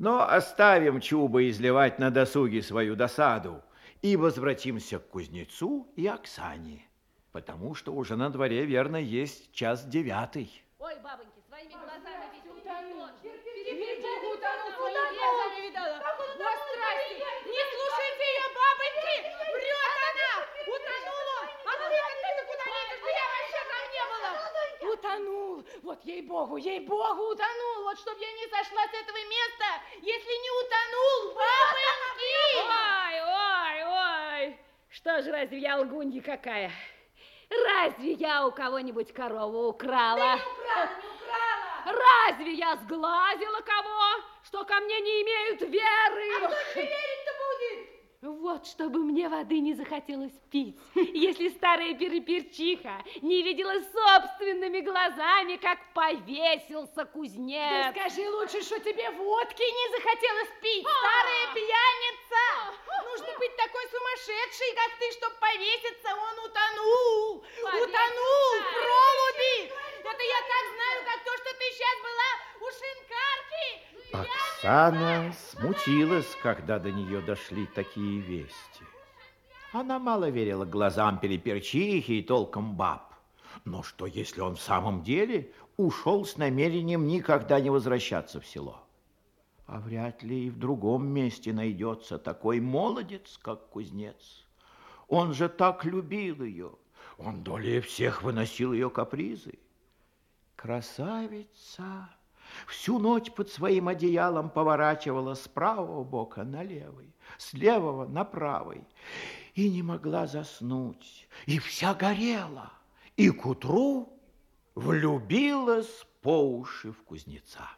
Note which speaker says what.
Speaker 1: Но оставим Чуба изливать на досуге свою досаду и возвратимся к кузнецу и Оксане, потому что уже на дворе, верно, есть час девятый.
Speaker 2: Ой, бабоньки, своими глазами видела.
Speaker 3: Утонул. Утонул, утонул. Я не видала. Вот страсти. Не слушайте ее, бабоньки. Врет она. Утонула. А ну-ка ты куда лезешь? Да я вообще там не было. Утонул. Вот ей-богу, ей-богу, утонул. Вот чтоб я не сошла с этого места, если не утонул, бабоньки.
Speaker 2: Ой, ой, ой. Что ж, разве я лгунья какая? Разве я у кого-нибудь корову украла?
Speaker 3: Да не украла, не украла.
Speaker 2: Разве я сглазила кого, что ко мне не имеют веры?
Speaker 3: А кто верить-то будет?
Speaker 2: Вот чтобы мне воды не захотелось пить, если старая переперчиха не видела собственными глазами, как повесился кузнец.
Speaker 3: Да скажи лучше, что тебе водки не захотелось пить, старая пьяница. Сумасшедшей, как ты, чтобы повеситься. Он утонул, утонул в пролуби. Это я так знаю, как то, что ты сейчас была у шинкарки.
Speaker 1: Оксана смутилась, когда до нее дошли такие вести. Она мало верила глазам переперчихи и толком баб. Но что, если он в самом деле ушел с намерением никогда не возвращаться в село? А вряд ли и в другом месте найдется такой молодец, как кузнец. Он же так любил ее. Он долей всех выносил ее капризы. Красавица всю ночь под своим одеялом поворачивала с правого бока на левый, с левого на правый, и не могла заснуть, и вся горела, и к утру влюбилась по уши в кузнеца.